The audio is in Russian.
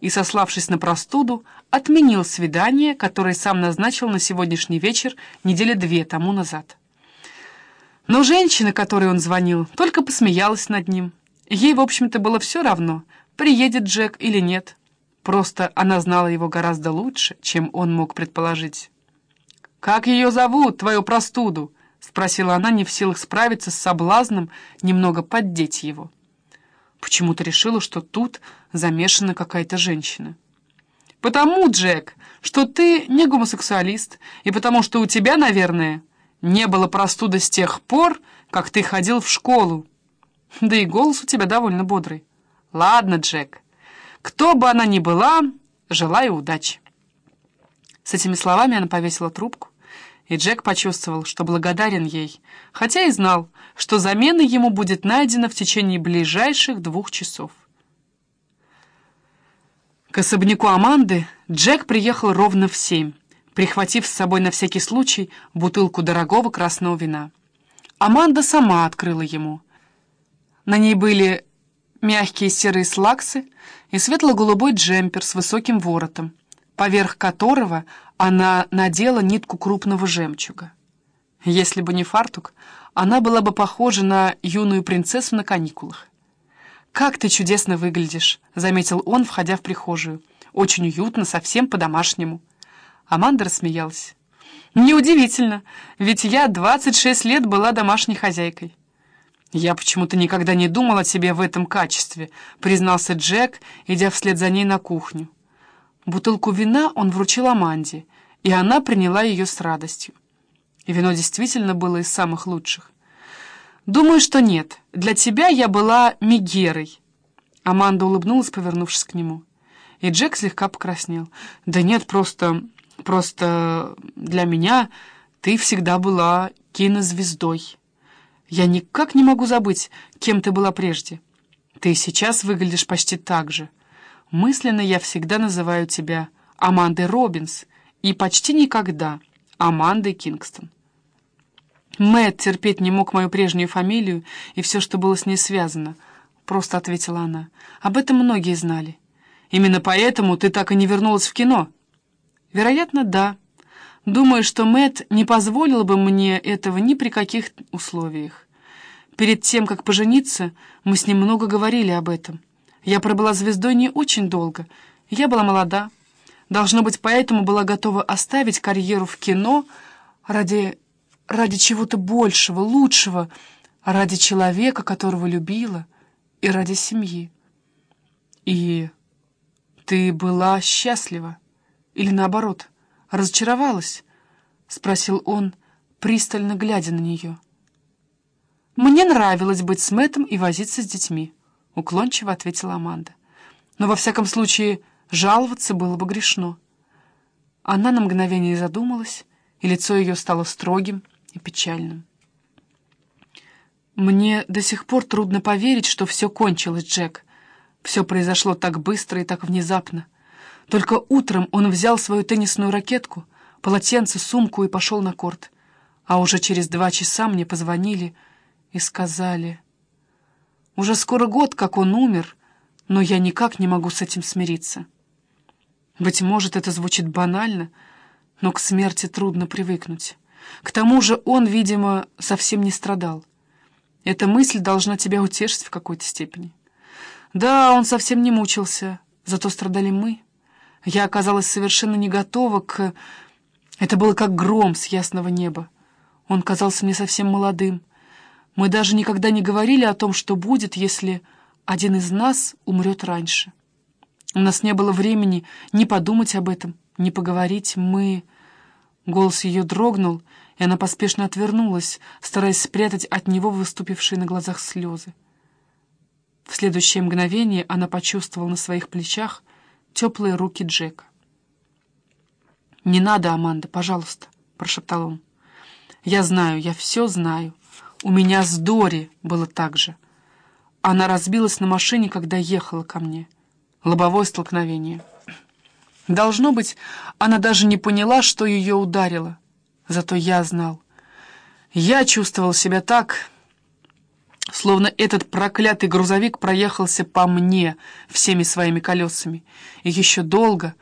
и, сославшись на простуду, отменил свидание, которое сам назначил на сегодняшний вечер недели две тому назад. Но женщина, которой он звонил, только посмеялась над ним. Ей, в общем-то, было все равно, приедет Джек или нет. Просто она знала его гораздо лучше, чем он мог предположить. «Как ее зовут, твою простуду?» — спросила она, не в силах справиться с соблазном немного поддеть его. Почему-то решила, что тут замешана какая-то женщина. «Потому, Джек, что ты не гомосексуалист, и потому что у тебя, наверное, не было простуды с тех пор, как ты ходил в школу. Да и голос у тебя довольно бодрый. Ладно, Джек, кто бы она ни была, желаю удачи». С этими словами она повесила трубку, и Джек почувствовал, что благодарен ей, хотя и знал, что замена ему будет найдена в течение ближайших двух часов. К особняку Аманды Джек приехал ровно в семь, прихватив с собой на всякий случай бутылку дорогого красного вина. Аманда сама открыла ему. На ней были мягкие серые слаксы и светло-голубой джемпер с высоким воротом, поверх которого она надела нитку крупного жемчуга. Если бы не фартук, она была бы похожа на юную принцессу на каникулах. «Как ты чудесно выглядишь», — заметил он, входя в прихожую. «Очень уютно, совсем по-домашнему». Аманда рассмеялась. «Неудивительно, ведь я 26 лет была домашней хозяйкой». «Я почему-то никогда не думал о тебе в этом качестве», — признался Джек, идя вслед за ней на кухню. Бутылку вина он вручил Аманде, и она приняла ее с радостью. И вино действительно было из самых лучших. «Думаю, что нет. Для тебя я была Мегерой». Аманда улыбнулась, повернувшись к нему. И Джек слегка покраснел. «Да нет, просто... просто для меня ты всегда была кинозвездой. Я никак не могу забыть, кем ты была прежде. Ты сейчас выглядишь почти так же». Мысленно я всегда называю тебя Амандой Робинс и почти никогда Амандой Кингстон. Мэтт терпеть не мог мою прежнюю фамилию и все, что было с ней связано, просто ответила она. Об этом многие знали. Именно поэтому ты так и не вернулась в кино? Вероятно, да. Думаю, что Мэтт не позволил бы мне этого ни при каких условиях. Перед тем, как пожениться, мы с ним много говорили об этом. Я пробыла звездой не очень долго. Я была молода. Должно быть, поэтому была готова оставить карьеру в кино ради... ради чего-то большего, лучшего, ради человека, которого любила, и ради семьи. И ты была счастлива? Или наоборот, разочаровалась? — спросил он, пристально глядя на нее. Мне нравилось быть с Мэттом и возиться с детьми уклончиво ответила Аманда. Но во всяком случае жаловаться было бы грешно. Она на мгновение задумалась, и лицо ее стало строгим и печальным. «Мне до сих пор трудно поверить, что все кончилось, Джек. Все произошло так быстро и так внезапно. Только утром он взял свою теннисную ракетку, полотенце, сумку и пошел на корт. А уже через два часа мне позвонили и сказали... Уже скоро год, как он умер, но я никак не могу с этим смириться. Быть может, это звучит банально, но к смерти трудно привыкнуть. К тому же он, видимо, совсем не страдал. Эта мысль должна тебя утешить в какой-то степени. Да, он совсем не мучился, зато страдали мы. Я оказалась совершенно не готова к... Это было как гром с ясного неба. Он казался мне совсем молодым, мы даже никогда не говорили о том, что будет, если один из нас умрет раньше. У нас не было времени ни подумать об этом, ни поговорить. Мы... Голос ее дрогнул, и она поспешно отвернулась, стараясь спрятать от него выступившие на глазах слезы. В следующее мгновение она почувствовала на своих плечах теплые руки Джека. «Не надо, Аманда, пожалуйста», — прошептал он. «Я знаю, я все знаю. У меня с Дори было так же. Она разбилась на машине, когда ехала ко мне. Лобовое столкновение. Должно быть, она даже не поняла, что ее ударило. Зато я знал. Я чувствовал себя так... Словно этот проклятый грузовик проехался по мне всеми своими колесами. И еще долго,